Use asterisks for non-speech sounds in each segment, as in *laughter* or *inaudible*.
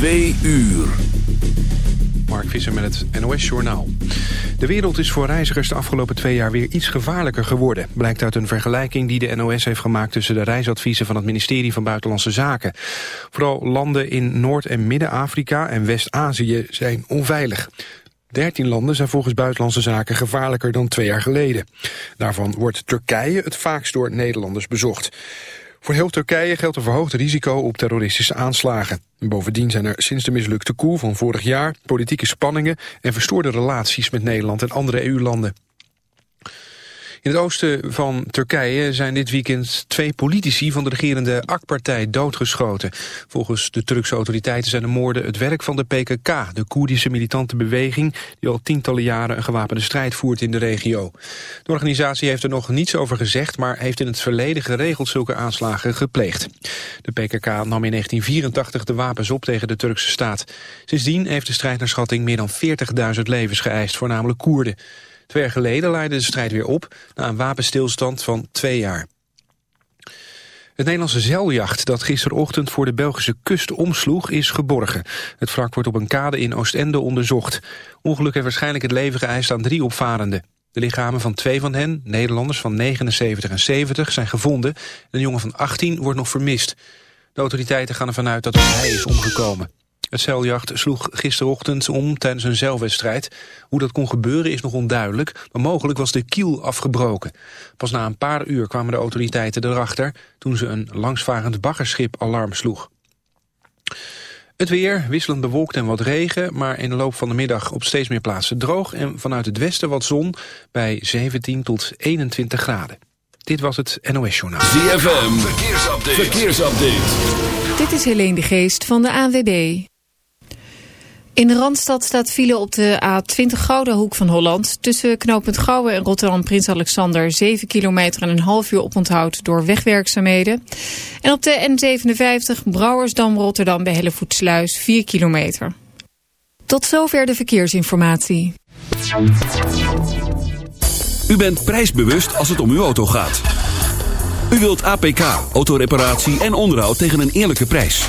Twee uur. Mark Visser met het NOS Journaal. De wereld is voor reizigers de afgelopen twee jaar weer iets gevaarlijker geworden. Blijkt uit een vergelijking die de NOS heeft gemaakt tussen de reisadviezen van het ministerie van Buitenlandse Zaken. Vooral landen in Noord- en Midden-Afrika en West-Azië zijn onveilig. 13 landen zijn volgens Buitenlandse Zaken gevaarlijker dan twee jaar geleden. Daarvan wordt Turkije het vaakst door Nederlanders bezocht. Voor heel Turkije geldt een verhoogd risico op terroristische aanslagen. Bovendien zijn er sinds de mislukte coup van vorig jaar politieke spanningen en verstoorde relaties met Nederland en andere EU-landen. In het oosten van Turkije zijn dit weekend twee politici van de regerende AK-partij doodgeschoten. Volgens de Turkse autoriteiten zijn de moorden het werk van de PKK, de Koerdische militante beweging die al tientallen jaren een gewapende strijd voert in de regio. De organisatie heeft er nog niets over gezegd, maar heeft in het verleden geregeld zulke aanslagen gepleegd. De PKK nam in 1984 de wapens op tegen de Turkse staat. Sindsdien heeft de strijd naar schatting meer dan 40.000 levens geëist, voornamelijk Koerden. Twee jaar geleden leidde de strijd weer op na een wapenstilstand van twee jaar. Het Nederlandse zeiljacht dat gisterochtend voor de Belgische kust omsloeg is geborgen. Het wrak wordt op een kade in Oostende onderzocht. Ongeluk heeft waarschijnlijk het leven geëist aan drie opvarenden. De lichamen van twee van hen, Nederlanders van 79 en 70, zijn gevonden. Een jongen van 18 wordt nog vermist. De autoriteiten gaan ervan uit dat hij is omgekomen. Het zeiljacht sloeg gisterochtend om tijdens een zeilwedstrijd. Hoe dat kon gebeuren is nog onduidelijk, maar mogelijk was de kiel afgebroken. Pas na een paar uur kwamen de autoriteiten erachter toen ze een langsvarend baggerschip alarm sloeg. Het weer, wisselend bewolkt en wat regen, maar in de loop van de middag op steeds meer plaatsen droog en vanuit het westen wat zon bij 17 tot 21 graden. Dit was het NOS Journaal. ZFM, verkeersupdate. verkeersupdate. Dit is Helene de Geest van de ANWB. In de Randstad staat file op de A20 Gouden Hoek van Holland. Tussen knooppunt Gouwen en Rotterdam Prins Alexander 7 kilometer en een half uur oponthoud door wegwerkzaamheden. En op de N57 Brouwersdam Rotterdam bij Hellevoetsluis 4 kilometer. Tot zover de verkeersinformatie. U bent prijsbewust als het om uw auto gaat. U wilt APK, autoreparatie en onderhoud tegen een eerlijke prijs.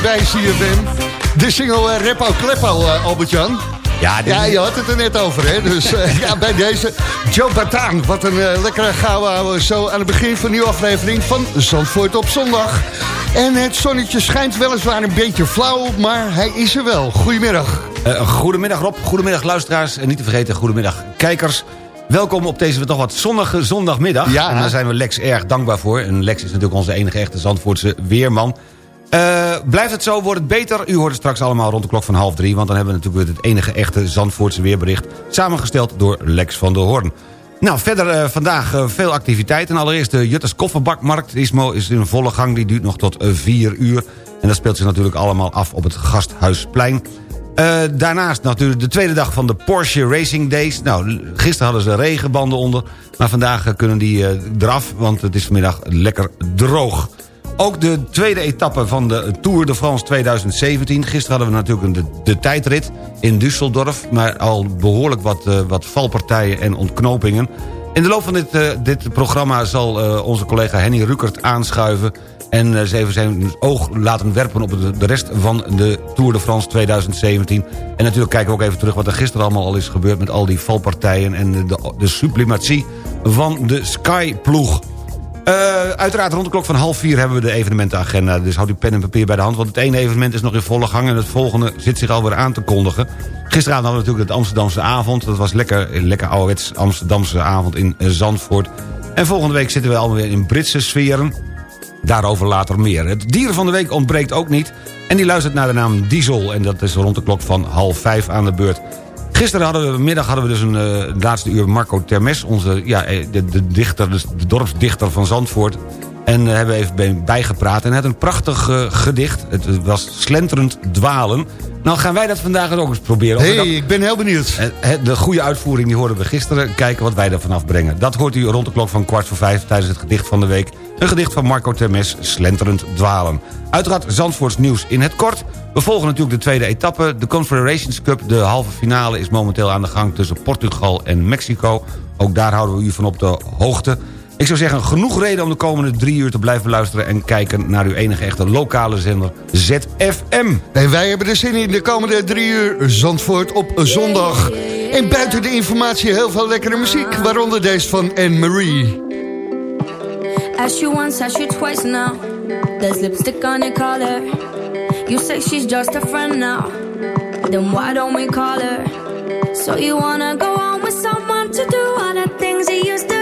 Bij CFM. De single uh, Repo Kleppo, Albert-Jan. Ja, ja, je had het er net over, hè. Dus *laughs* ja, bij deze Joe Bataan. Wat een lekkere gouden zo aan het begin van een nieuwe aflevering van Zandvoort op zondag. En het zonnetje schijnt weliswaar een beetje flauw, maar hij is er wel. Goedemiddag. goedemiddag Rob, goedemiddag luisteraars. En niet te vergeten, goedemiddag kijkers. Welkom op deze toch wat zonnige zondagmiddag. Ja. En daar zijn we Lex erg dankbaar voor. En Lex is natuurlijk onze enige echte Zandvoortse weerman. Uh, blijft het zo, wordt het beter. U hoort het straks allemaal rond de klok van half drie... want dan hebben we natuurlijk het enige echte Zandvoortse weerbericht... samengesteld door Lex van der Hoorn. Nou, verder uh, vandaag uh, veel activiteiten. Allereerst de Jutters Kofferbakmarkt is, is in volle gang. Die duurt nog tot vier uur. En dat speelt zich natuurlijk allemaal af op het Gasthuisplein. Daarnaast natuurlijk de tweede dag van de Porsche Racing Days. Nou, gisteren hadden ze regenbanden onder. Maar vandaag kunnen die eraf, want het is vanmiddag lekker droog. Ook de tweede etappe van de Tour de France 2017. Gisteren hadden we natuurlijk de, de tijdrit in Düsseldorf. Maar al behoorlijk wat, uh, wat valpartijen en ontknopingen. In de loop van dit, dit programma zal onze collega Henny Rukert aanschuiven... En eh, ze even zijn oog laten werpen op de rest van de Tour de France 2017. En natuurlijk kijken we ook even terug wat er gisteren allemaal al is gebeurd... met al die valpartijen en de, de sublimatie van de Sky-ploeg. Uh, uiteraard rond de klok van half vier hebben we de evenementenagenda. Dus houd uw pen en papier bij de hand. Want het ene evenement is nog in volle gang... en het volgende zit zich alweer aan te kondigen. Gisteravond hadden we natuurlijk het Amsterdamse avond. Dat was lekker, lekker ouderwets Amsterdamse avond in Zandvoort. En volgende week zitten we allemaal weer in Britse sferen. Daarover later meer. Het dieren van de week ontbreekt ook niet. En die luistert naar de naam Diesel. En dat is rond de klok van half vijf aan de beurt. Gisteren hadden we, middag hadden we dus een uh, laatste uur Marco Termes. Onze, ja, eh, de, de, dichter, de dorpsdichter van Zandvoort. En uh, hebben we even bijgepraat. En hij had een prachtig uh, gedicht. Het was Slenterend Dwalen. Nou gaan wij dat vandaag ook eens proberen. Hé, hey, ik ben heel benieuwd. De goede uitvoering die hoorden we gisteren. Kijken wat wij er vanaf brengen. Dat hoort u rond de klok van kwart voor vijf tijdens het gedicht van de week. Een gedicht van Marco Termes, Slenterend Dwalen. Uiteraard Zandvoorts nieuws in het kort. We volgen natuurlijk de tweede etappe. De Confederations Cup, de halve finale, is momenteel aan de gang tussen Portugal en Mexico. Ook daar houden we u van op de hoogte. Ik zou zeggen, genoeg reden om de komende drie uur te blijven luisteren... en kijken naar uw enige echte lokale zender ZFM. En wij hebben er zin in de komende drie uur Zandvoort op zondag. En buiten de informatie heel veel lekkere muziek, waaronder deze van Anne-Marie. Ask you once, ask you twice now. There's lipstick on your collar. You say she's just a friend now. Then why don't we call her? So you wanna go on with someone to do all the things you used to do to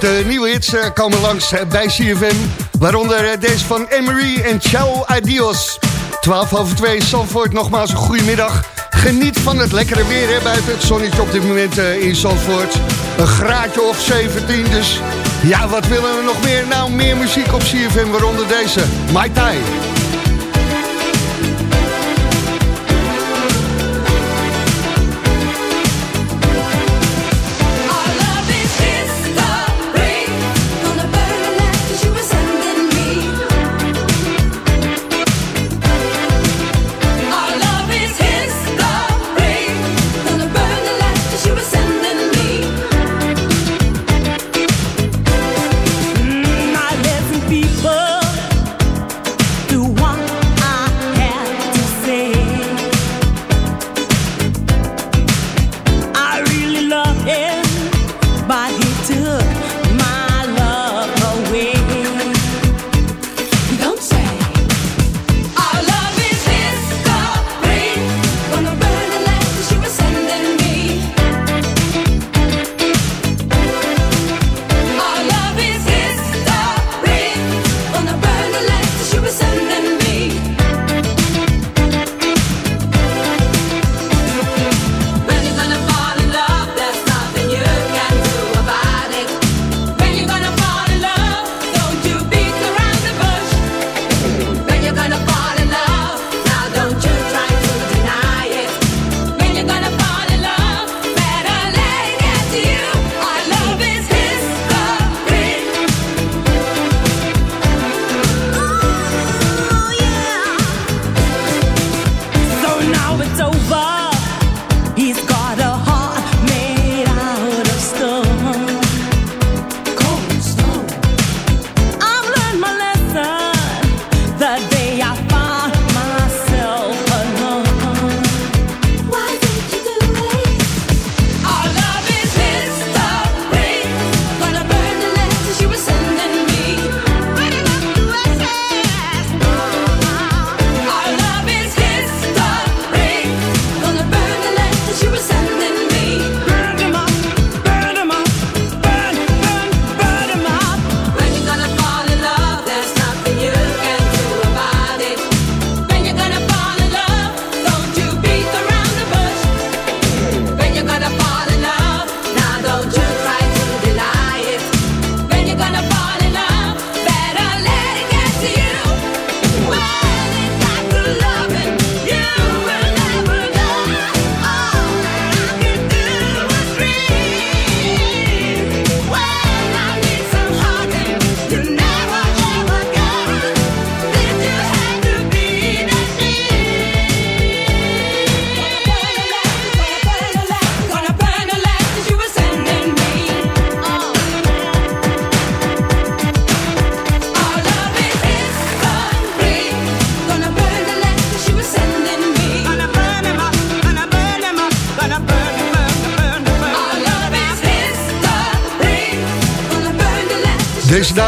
de nieuwe hits eh, komen langs eh, bij CFM. Waaronder eh, deze van Emery en Ciao Adios. 12 over 2, Zandvoort, nogmaals een goede middag. Geniet van het lekkere weer hè, buiten het zonnetje op dit moment in Zandvoort. Een graadje of 17, dus ja, wat willen we nog meer? Nou, meer muziek op CFM, waaronder deze, Mai Tai.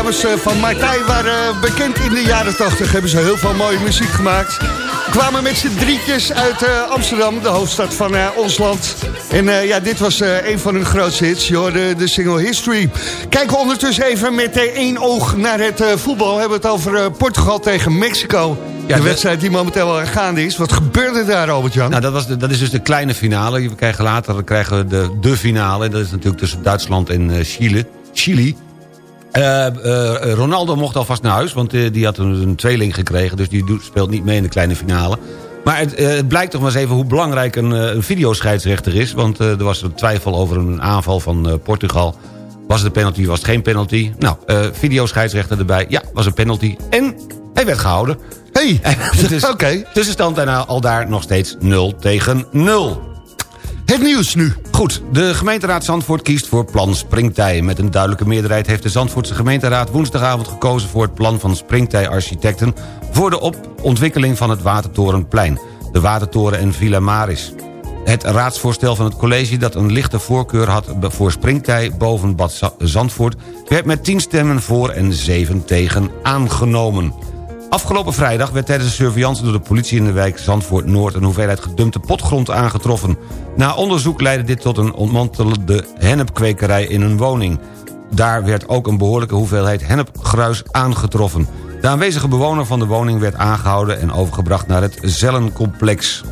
Dames eh, van Martijn waren bekend in de jaren 80. Hebben ze heel veel mooie muziek gemaakt. Kwamen met z'n drietjes uit uh, Amsterdam, de hoofdstad van ons land. En ja, dit was een van hun grootste hits, joh, de, de single History. Kijken ondertussen even met één oog naar het voetbal. We hebben het over Portugal tegen Mexico. Ja, de wedstrijd die momenteel gaande is. Wat gebeurde daar, Albert-Jan? Nou, dat, was dat is dus de kleine finale. We krijgen later krijgen we de, de finale. Dat is natuurlijk tussen Duitsland en Chile. Chili. Uh, uh, Ronaldo mocht alvast naar huis, want uh, die had een, een, tweeling gekregen... dus die doet, speelt niet mee in de kleine finale. Maar het, het blijkt toch maar eens even hoe belangrijk een, een videoscheidsrechter is... want er was een twijfel over een aanval van Portugal... Was het een penalty, was het geen penalty? Nou, videoscheidsrechter erbij. Ja, was een penalty. En hij werd gehouden. Hey, *laughs* dus, *laughs* oké. Okay. Tussenstand daarna al daar nog steeds 0 tegen 0. Het nieuws nu. Goed, de gemeenteraad Zandvoort kiest voor plan Springtij. Met een duidelijke meerderheid heeft de Zandvoortse gemeenteraad... woensdagavond gekozen voor het plan van Springtij Architecten... voor de ontwikkeling van het Watertorenplein, de Watertoren en Villa Maris. Het raadsvoorstel van het college dat een lichte voorkeur had... voor Springtij boven Bad Zandvoort... werd met 10 stemmen voor en 7 tegen aangenomen. Afgelopen vrijdag werd tijdens de surveillance door de politie in de wijk Zandvoort-Noord... een hoeveelheid gedumpte potgrond aangetroffen. Na onderzoek leidde dit tot een ontmantelde hennepkwekerij in een woning. Daar werd ook een behoorlijke hoeveelheid hennepgruis aangetroffen. De aanwezige bewoner van de woning werd aangehouden... en overgebracht naar het Zellencomplex.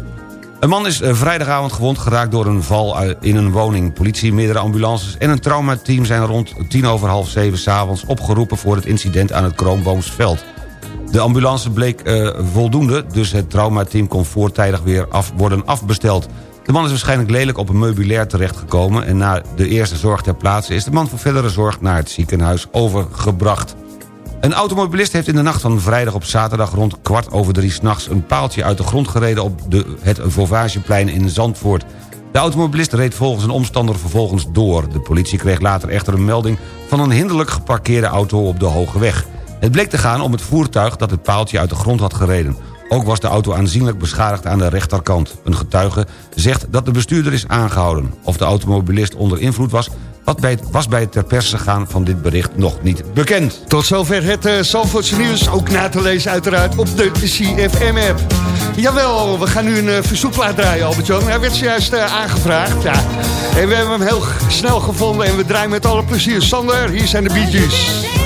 Een man is eh, vrijdagavond gewond geraakt door een val in een woning. Politie, meerdere ambulances en een traumateam zijn rond tien over half zeven s'avonds opgeroepen voor het incident aan het Kroonboomsveld. De ambulance bleek uh, voldoende, dus het traumateam kon voortijdig weer af, worden afbesteld. De man is waarschijnlijk lelijk op een meubilair terechtgekomen... en na de eerste zorg ter plaatse is de man voor verdere zorg naar het ziekenhuis overgebracht. Een automobilist heeft in de nacht van vrijdag op zaterdag rond kwart over drie s'nachts... een paaltje uit de grond gereden op de, het Vauvageplein in Zandvoort. De automobilist reed volgens een omstander vervolgens door. De politie kreeg later echter een melding van een hinderlijk geparkeerde auto op de Hoge Weg. Het bleek te gaan om het voertuig dat het paaltje uit de grond had gereden. Ook was de auto aanzienlijk beschadigd aan de rechterkant. Een getuige zegt dat de bestuurder is aangehouden. Of de automobilist onder invloed was, wat was bij het ter perse gaan van dit bericht nog niet bekend. Tot zover het uh, nieuws. Ook na te lezen uiteraard op de CFM-app. Jawel, we gaan nu een uh, verzoekplaat draaien, Albert-Jan. Hij werd zojuist uh, aangevraagd. Ja. En we hebben hem heel snel gevonden en we draaien met alle plezier. Sander, hier zijn de Bee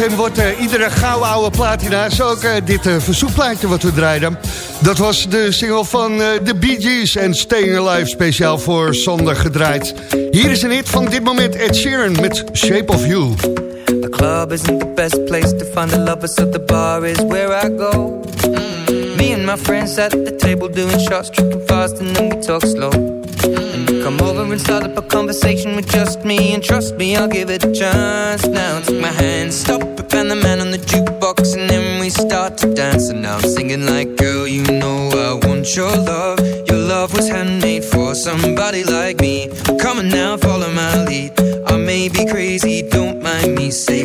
CFM wordt uh, iedere gouden oude platina, zo ook uh, dit uh, verzoekplaatje wat we draaiden. Dat was de single van de Bee Gees en Staying Alive speciaal voor zondag gedraaid. Hier is een hit van dit moment Ed Sheeran met Shape of You. The club isn't the best place to find the lovers, so the bar is where I go. Mm. Me and my friends at the table doing shots, tripping fast and then we talk slow. Come over and start up a conversation with just me And trust me, I'll give it a chance Now take my hand, stop it, and the man on the jukebox And then we start to dance. And now I'm singing like Girl, you know I want your love. Your love was handmade for somebody like me. Come on now, follow my lead. I may be crazy, don't mind me Say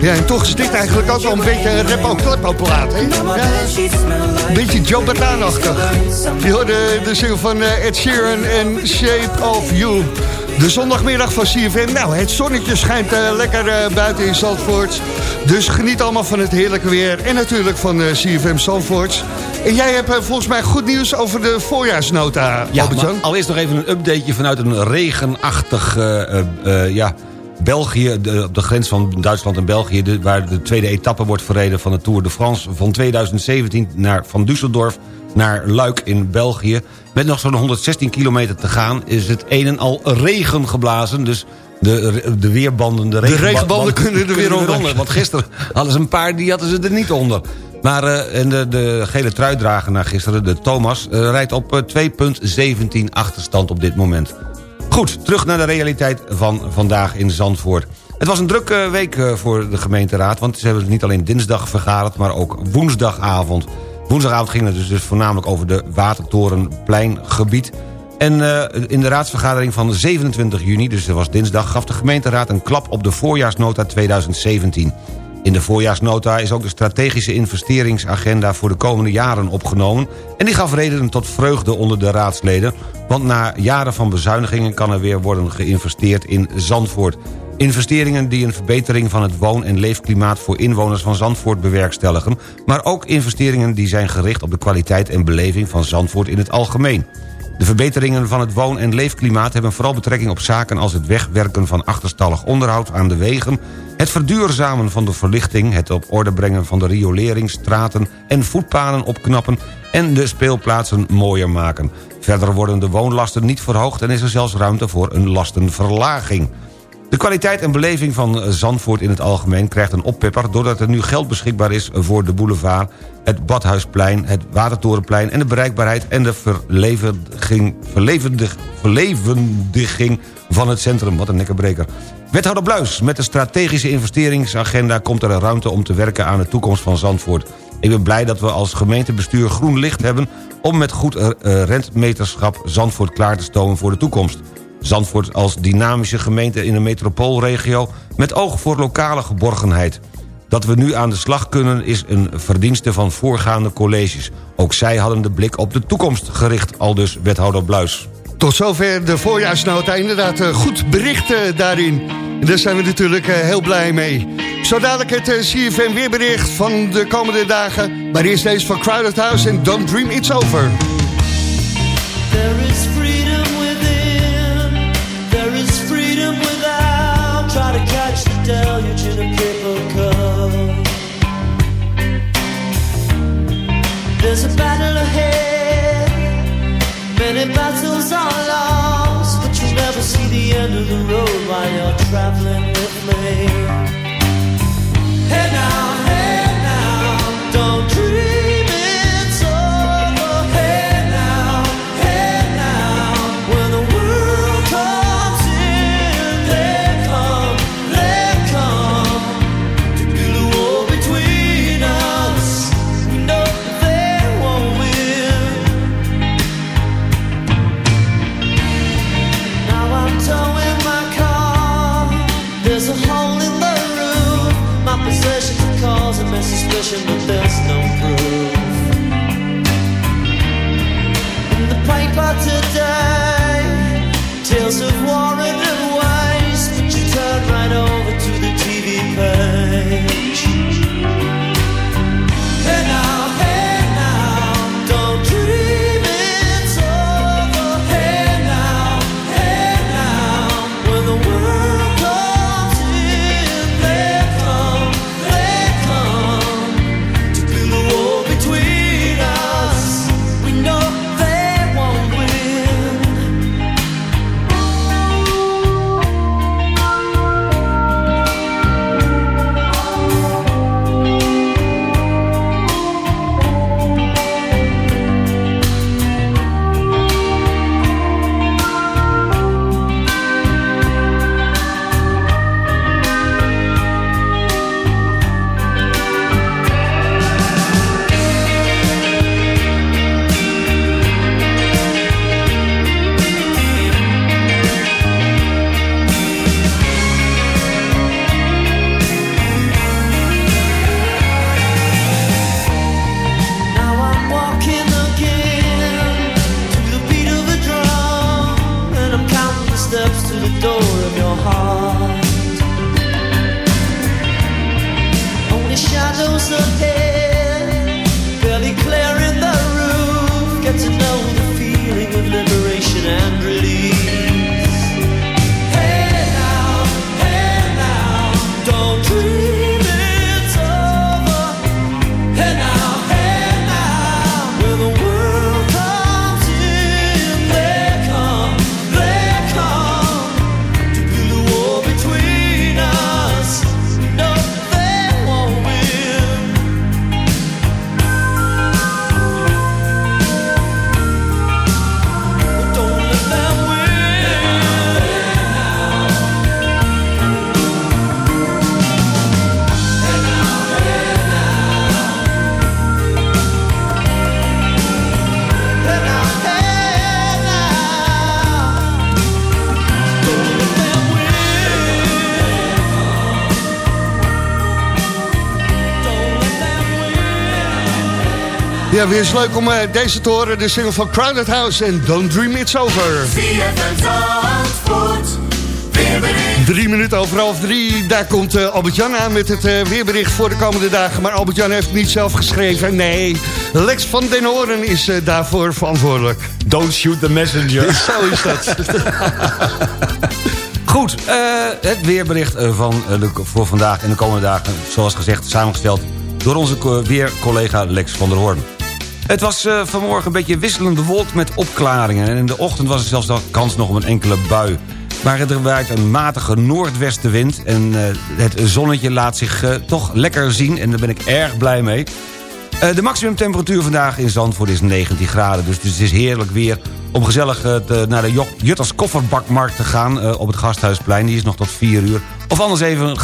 Ja, en toch is dit eigenlijk ook wel een beetje een repo-klepo-plaat, hè? Ja. Een beetje Joe Bataan-achtig. Je hoorde de single van eh, Ed Sheeran en Shape of You. De zondagmiddag van CFM. Nou, het zonnetje schijnt uh, lekker uh, buiten in Zandvoort. Dus geniet allemaal van het heerlijke weer. En natuurlijk van uh, CFM Zandvoort. En jij hebt volgens mij goed nieuws over de voorjaarsnota, Ja, maar allereerst nog even een updateje vanuit een regenachtig... ja, België, de, op de grens van Duitsland en België... De, waar de tweede etappe wordt verreden van de Tour de France... van 2017 naar, van Düsseldorf naar Luik in België. Met nog zo'n 116 kilometer te gaan is het een en al regen geblazen. Dus de, de weerbanden, de, de regenbanden kunnen er weer onder. Want gisteren hadden ze een paar, die hadden ze er niet onder. Maar uh, en de, de gele truidrager naar gisteren, de Thomas... Uh, rijdt op 2,17 achterstand op dit moment. Goed, terug naar de realiteit van vandaag in Zandvoort. Het was een drukke week eh, voor de gemeenteraad... want ze hebben niet alleen dinsdag vergaderd... maar ook woensdagavond. Woensdagavond ging het dus, dus voornamelijk over de Watertorenpleingebied... En uh, in de raadsvergadering van 27 juni, dus dat was dinsdag... gaf de gemeenteraad een klap op de voorjaarsnota 2017. In de voorjaarsnota is ook de strategische investeringsagenda voor de komende jaren opgenomen... en die gaf reden tot vreugde onder de raadsleden... want na jaren van bezuinigingen kan er weer worden geïnvesteerd in Zandvoort. Investeringen die een verbetering van het woon- en leefklimaat... voor inwoners van Zandvoort bewerkstelligen... maar ook investeringen die zijn gericht op de kwaliteit en beleving van Zandvoort in het algemeen. De verbeteringen van het woon- en leefklimaat hebben vooral betrekking op zaken als het wegwerken van achterstallig onderhoud aan de wegen, het verduurzamen van de verlichting, het op orde brengen van de riolering, straten en voetpaden opknappen en de speelplaatsen mooier maken. Verder worden de woonlasten niet verhoogd en is er zelfs ruimte voor een lastenverlaging. De kwaliteit en beleving van Zandvoort in het algemeen krijgt een oppepper... doordat er nu geld beschikbaar is voor de boulevard, het Badhuisplein... het Watertorenplein en de bereikbaarheid en de verlevendiging, verlevendig, verlevendiging van het centrum. Wat een nekkenbreker. Wethouder Bluis, met de strategische investeringsagenda... komt er ruimte om te werken aan de toekomst van Zandvoort. Ik ben blij dat we als gemeentebestuur groen licht hebben... om met goed uh, rentmeterschap Zandvoort klaar te stomen voor de toekomst. Zandvoort als dynamische gemeente in een metropoolregio... met oog voor lokale geborgenheid. Dat we nu aan de slag kunnen is een verdienste van voorgaande colleges. Ook zij hadden de blik op de toekomst gericht, al dus wethouder Bluis. Tot zover de voorjaarsnota. Inderdaad, eh, goed bericht eh, daarin. En daar zijn we natuurlijk eh, heel blij mee. Zo dadelijk het CFM weerbericht van de komende dagen. Maar eerst deze van Crowded House en Don't Dream It's Over. There is deluge in a paper cup. There's a battle ahead. Many battles are lost. But you'll never see the end of the road while you're traveling with me. Hey now, hey now, don't dream Ja, weer eens leuk om eh, deze te horen. De single van Crowded House en Don't Dream It's Over. Drie minuten over half drie, daar komt uh, Albert-Jan aan met het uh, weerbericht voor de komende dagen. Maar Albert-Jan heeft het niet zelf geschreven. Nee, Lex van den Hoorn is uh, daarvoor verantwoordelijk. Don't shoot the messenger. *laughs* Zo is dat. *laughs* Goed, het weerbericht van, voor vandaag en de komende dagen... zoals gezegd samengesteld door onze weercollega Lex van der Hoorn. Het was vanmorgen een beetje wisselend bewolkt met opklaringen... en in de ochtend was er zelfs nog kans nog op een enkele bui... Maar er waait een matige noordwestenwind... en uh, het zonnetje laat zich uh, toch lekker zien. En daar ben ik erg blij mee. De maximumtemperatuur vandaag in Zandvoort is 19 graden... dus het is heerlijk weer om gezellig te, naar de Jutters Kofferbakmarkt te gaan... op het Gasthuisplein, die is nog tot 4 uur. Of anders even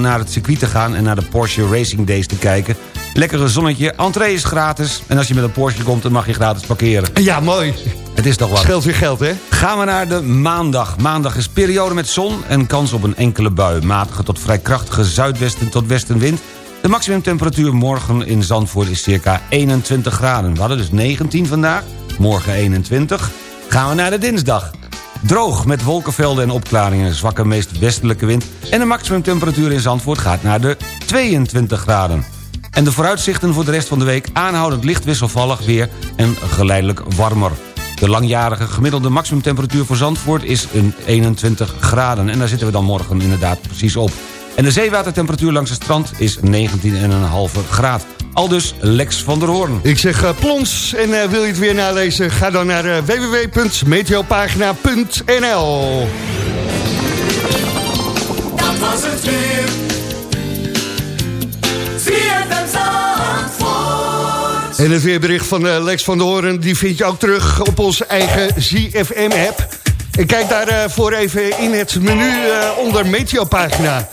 naar het circuit te gaan... en naar de Porsche Racing Days te kijken... Lekkere zonnetje, entree is gratis... en als je met een Porsche komt, dan mag je gratis parkeren. Ja, mooi. Het is toch wat. Scheelt weer geld, hè? Gaan we naar de maandag. Maandag is periode met zon en kans op een enkele bui. Matige tot vrij krachtige zuidwesten tot westenwind. De maximumtemperatuur morgen in Zandvoort is circa 21 graden. We hadden dus 19 vandaag, morgen 21. Gaan we naar de dinsdag. Droog met wolkenvelden en opklaringen, zwakke meest westelijke wind... en de maximumtemperatuur in Zandvoort gaat naar de 22 graden. En de vooruitzichten voor de rest van de week aanhoudend licht wisselvallig weer en geleidelijk warmer. De langjarige gemiddelde maximumtemperatuur voor Zandvoort is een 21 graden. En daar zitten we dan morgen inderdaad precies op. En de zeewatertemperatuur langs het strand is 19,5 graad. Al dus Lex van der Hoorn. Ik zeg uh, plons. En uh, wil je het weer nalezen? Ga dan naar uh, www.meteopagina.nl Dat was het weer. En het weerbericht van Lex van der Hoorn... die vind je ook terug op onze eigen ZFM-app. En kijk daarvoor even in het menu onder Meteopagina.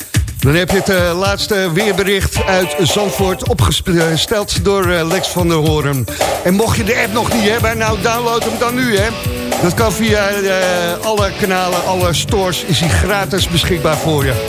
Dan heb je het uh, laatste weerbericht uit Zandvoort opgesteld door uh, Lex van der Hoorn. En mocht je de app nog niet hebben, nou download hem dan nu, hè. Dat kan via uh, alle kanalen, alle stores, is hij gratis beschikbaar voor je.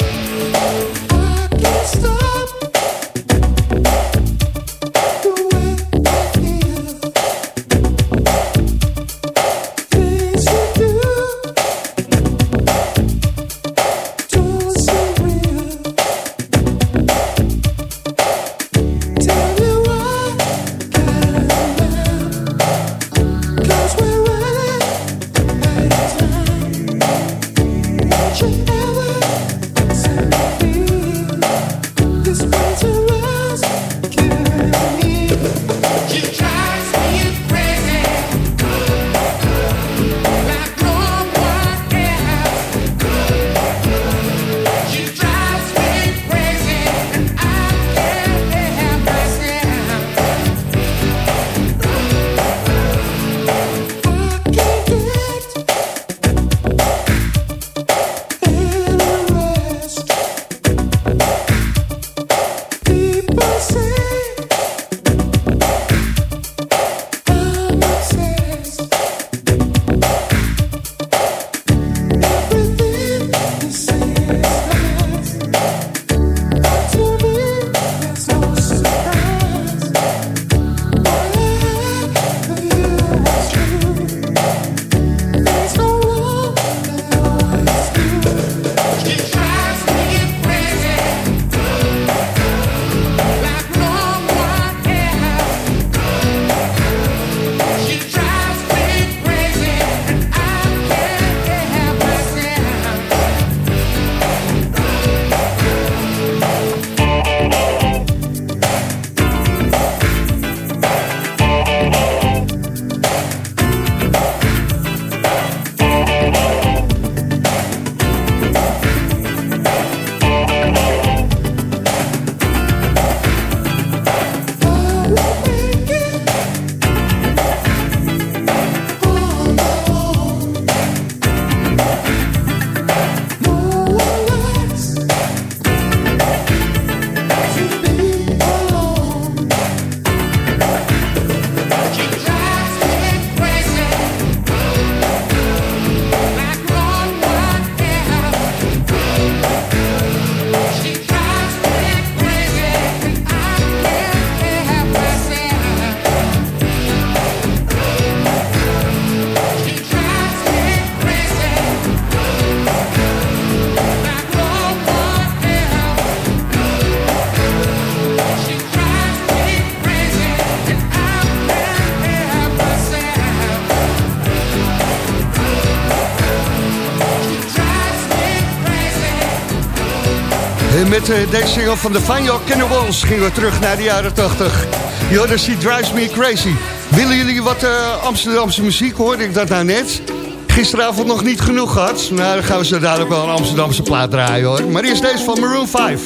Met eh, deze single van de Fine Cannibals gingen we terug naar de jaren 80. Jodas, She Drives Me Crazy. Willen jullie wat eh, Amsterdamse muziek, hoorde ik dat nou net? Gisteravond nog niet genoeg gehad. Nou, dan gaan we zo dadelijk wel een Amsterdamse plaat draaien, hoor. Maar eerst deze van Maroon 5.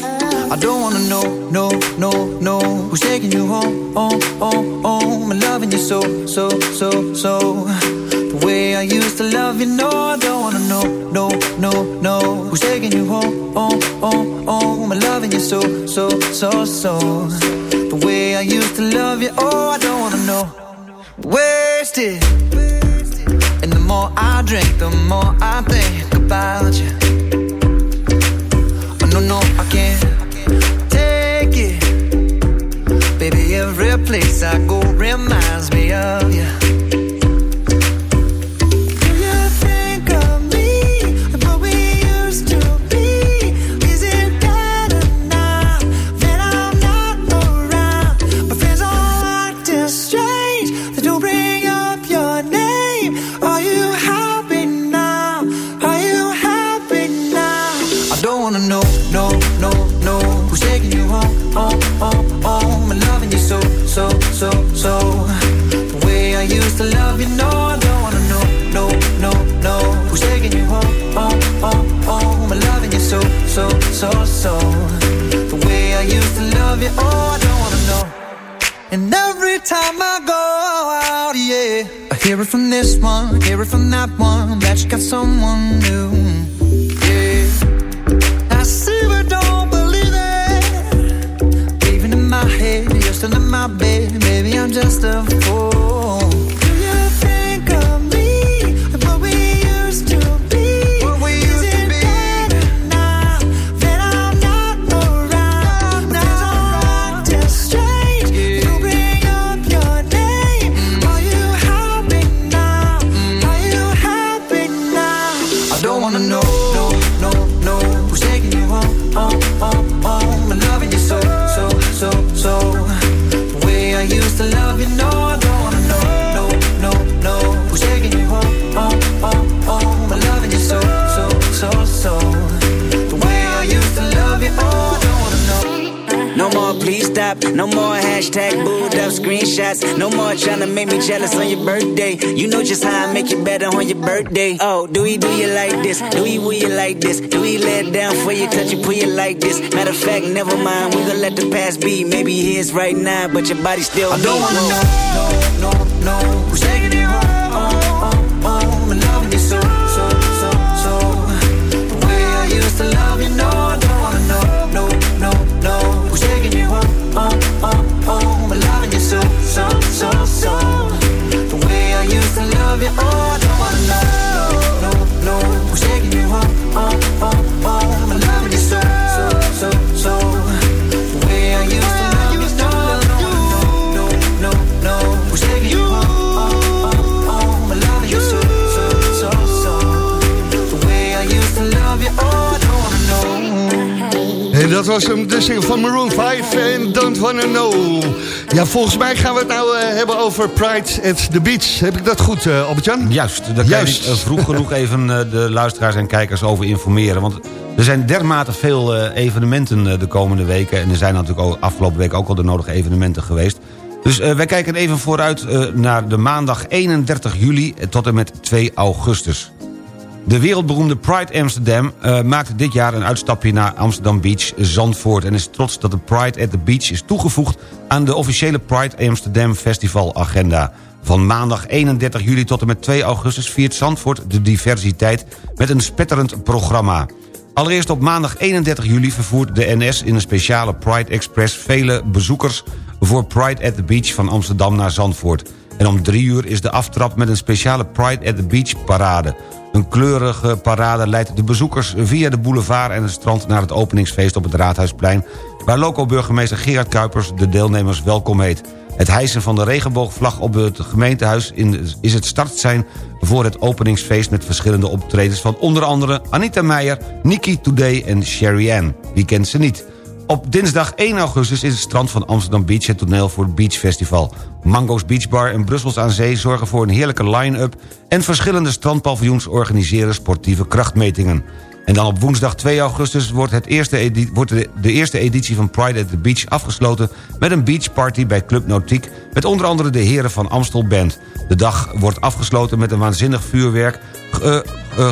I don't wanna know, no, no, no Who's taking you home, oh, oh, oh I'm loving you so, so, so, so The way I used to love you, no I don't wanna know, no, no, no Who's taking you home, oh, oh, oh I'm loving you so, so, so, so. The way I used to love you, oh I don't wanna know. Wasted. And the more I drink, the more I think about you. Oh no, no, I can't take it. Baby, every place I go reminds me of on your birthday. Oh, do we do you like this? Do we will you like this? Do we let down for you, touch you, pull you like this? Matter of fact, never mind. We gonna let the past be. Maybe it is right now, but your body still I don't wanna know, no, no, no. Who's taking you home? Dat was hem, de single van Maroon 5 en Don't Wanna Know. Ja, volgens mij gaan we het nou eh, hebben over Pride at the Beach. Heb ik dat goed, eh Albert-Jan? Juist, daar kan niet, eh, vroeg genoeg *laughs* even de luisteraars en kijkers over informeren. Want er zijn dermate veel evenementen de komende weken. En er zijn natuurlijk ook afgelopen week ook al de nodige evenementen geweest. Dus wij kijken even vooruit naar de maandag 31 juli tot en met 2 augustus. De wereldberoemde Pride Amsterdam uh, maakt dit jaar een uitstapje naar Amsterdam Beach, Zandvoort... en is trots dat de Pride at the Beach is toegevoegd aan de officiële Pride Amsterdam Festival agenda. Van maandag 31 juli tot en met 2 augustus viert Zandvoort de diversiteit met een spetterend programma. Allereerst op maandag 31 juli vervoert de NS in een speciale Pride Express... vele bezoekers voor Pride at the Beach van Amsterdam naar Zandvoort. En om drie uur is de aftrap met een speciale Pride at the Beach parade. Een kleurige parade leidt de bezoekers via de boulevard en het strand... naar het openingsfeest op het Raadhuisplein... waar loco-burgemeester Gerard Kuipers de deelnemers welkom heet. Het hijsen van de regenboogvlag op het gemeentehuis is het startsein voor het openingsfeest met verschillende optredens van onder andere Anita Meijer, Nikki Today en Sherry Ann. Wie kent ze niet? Op dinsdag 1 augustus is het strand van Amsterdam Beach het toneel voor het Beach Festival. Mango's Beach Bar en Brussels aan Zee zorgen voor een heerlijke line-up... en verschillende strandpaviljoens organiseren sportieve krachtmetingen. En dan op woensdag 2 augustus wordt, het eerste wordt de, eerste editie van Pride at the Beach afgesloten... met een beachparty bij Club Nautiek... met onder andere de heren van Amstel Band. De dag wordt afgesloten met een waanzinnig vuurwerk... eh, eh,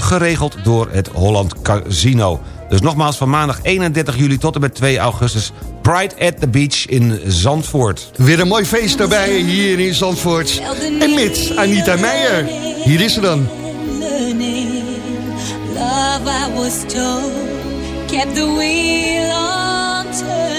geregeld door het Holland Casino. Dus nogmaals van maandag 31 juli tot en met 2 augustus... Pride at the Beach in Zandvoort. Weer een mooi feest daarbij hier in Zandvoort. En met Anita Meijer. Hier is ze dan. Love, I was told, kept the wheel on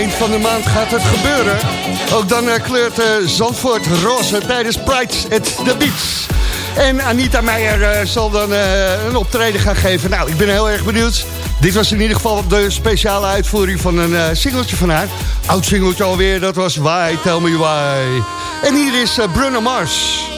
eind van de maand gaat het gebeuren. Ook dan eh, kleurt eh, Zandvoort roze tijdens Pride at the Beach. En Anita Meijer eh, zal dan een optreden gaan geven. Nou, ik ben heel erg benieuwd. Dit was in ieder geval de speciale uitvoering van een singeltje van haar. Oud singeltje alweer, dat was Why, Tell Me Why. En hier is Bruno Mars.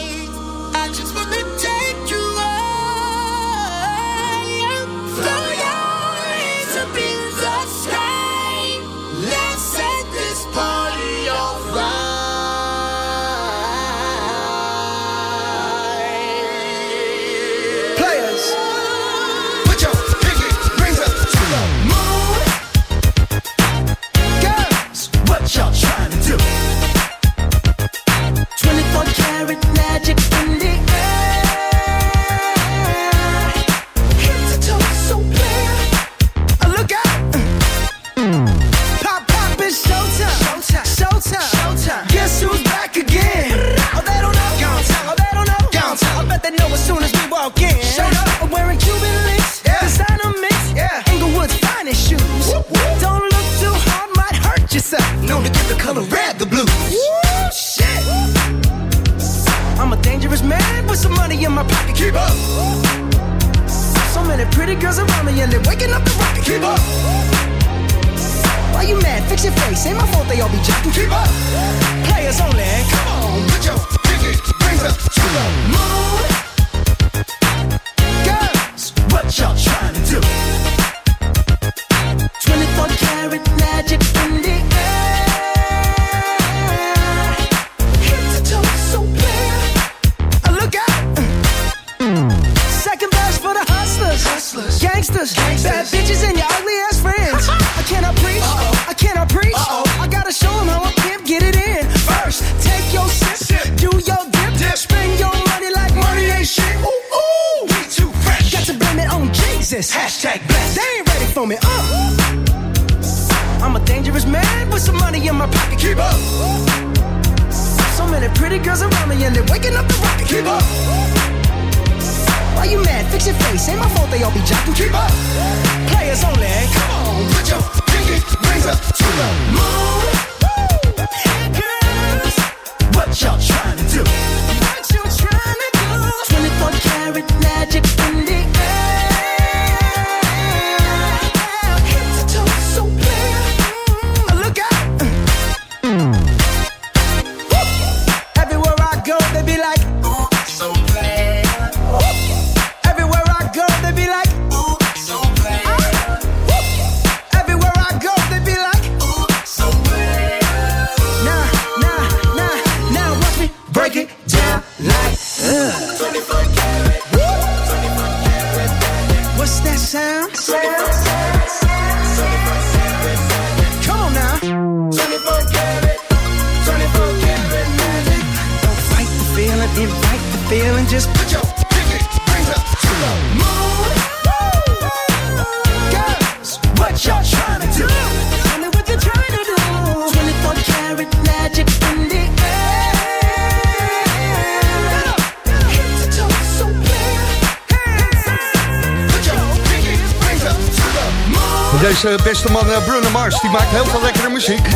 Man eh, Bruno Mars, die maakt heel veel lekkere muziek.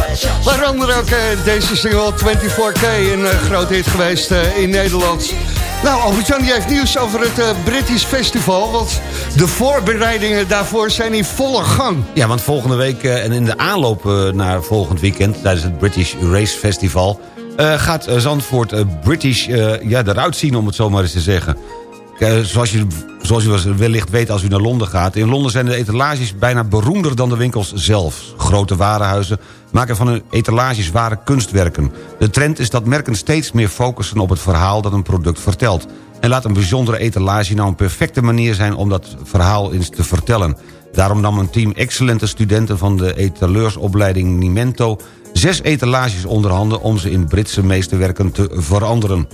Waaronder ook eh, deze single 24K, een eh, groot hit geweest in Nederland. Nou, Albert-Jan heeft nieuws over het British Festival. Want de voorbereidingen daarvoor zijn in volle gang. Ja, want volgende week en in de aanloop naar volgend weekend... tijdens het British Race Festival... gaat Zandvoort British ja, eruit zien, om het zo maar eens te zeggen. Zoals, je, zoals u wellicht weet als u naar Londen gaat... in Londen zijn de etalages bijna beroemder dan de winkels zelf. Grote warenhuizen maken van hun etalages ware kunstwerken. De trend is dat merken steeds meer focussen op het verhaal dat een product vertelt. En laat een bijzondere etalage nou een perfecte manier zijn om dat verhaal eens te vertellen. Daarom nam een team excellente studenten van de etaleursopleiding Nimento... zes etalages onder handen om ze in Britse meesterwerken te veranderen.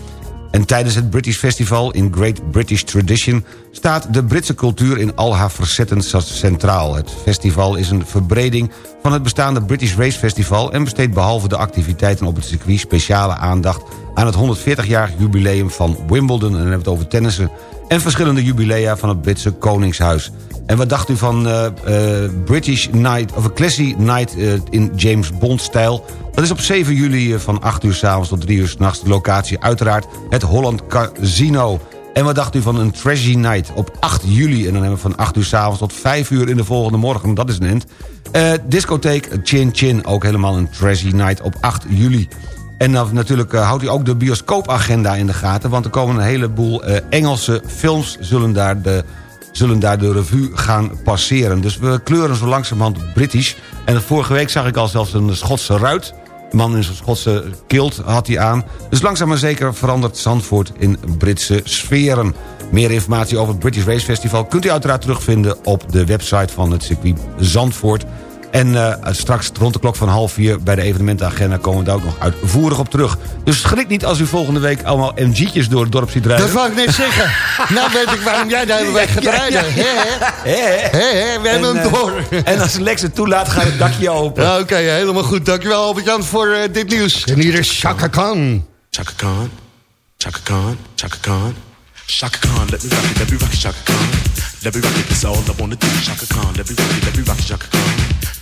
En tijdens het British Festival in Great British Tradition... staat de Britse cultuur in al haar facetten centraal. Het festival is een verbreding van het bestaande British Race Festival... en besteedt behalve de activiteiten op het circuit speciale aandacht... aan het 140-jarig jubileum van Wimbledon... en dan hebben we het over tennissen... en verschillende jubilea van het Britse Koningshuis. En wat dacht u van eh, eh, British Night, of een classy night eh, in James Bond-stijl? Dat is op 7 juli van 8 uur s'avonds tot 3 uur s'nachts. De locatie uiteraard het Holland Casino. En wat dacht u van een Treasure Night op 8 juli? En dan hebben we van 8 uur s'avonds tot 5 uur in de volgende morgen. Dat is een discotheek Chin Chin, ook helemaal een Treasure Night op 8 juli. En dan natuurlijk eh, houdt u ook de bioscoopagenda in de gaten... want er komen een heleboel eh, Engelse films zullen daar de zullen daar de revue gaan passeren. Dus we kleuren zo langzamerhand British. En vorige week zag ik al zelfs een Schotse ruit. Een man in zijn Schotse kilt had hij aan. Dus langzaam maar zeker verandert Zandvoort in Britse sferen. Meer informatie over het British Race Festival... kunt u uiteraard terugvinden op de website van het circuit Zandvoort... En eh, straks rond de klok van half vier bij de evenementenagenda komen we daar ook nog uitvoerig op terug. Dus schrik niet als u volgende week allemaal MG'tjes door het dorp ziet rijden. Dat wou ik net zeggen. nou weet ik waarom jij de hele weg gaat ja, rijden. ja. Hè, hè? Hè, hè, We hebben En, hem eh, door. En als Lex het toelaat gaat het dakje open. Ja, Oké, helemaal goed. Dankjewel Albert-Jan voor eh, dit nieuws. En hier is Chaka Khan. Chaka Khan, Chaka Khan, Chaka Khan. Chaka Khan, let me rock it, let me rock it, Chaka Khan. Let me rock it, that's all I wanna do. Chaka Khan, let me rock it, let me rock it, Chaka Khan.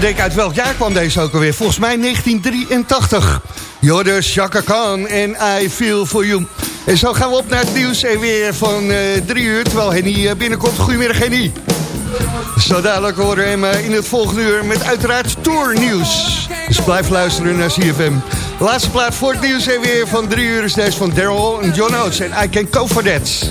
Te uit welk jaar kwam deze ook alweer? Volgens mij 1983. Jordus, Chaka Khan en I Feel For You. En zo gaan we op naar het nieuws en weer van eh, drie uur, terwijl Henny eh, binnenkomt. Goedemiddag Henny. Zo dadelijk horen we hem eh, in het volgende uur met uiteraard tournieuws. Dus blijf luisteren naar CFM. Laatste plaat voor het nieuws en weer van drie uur is deze van Daryl en John Oates. En I Can Go For That.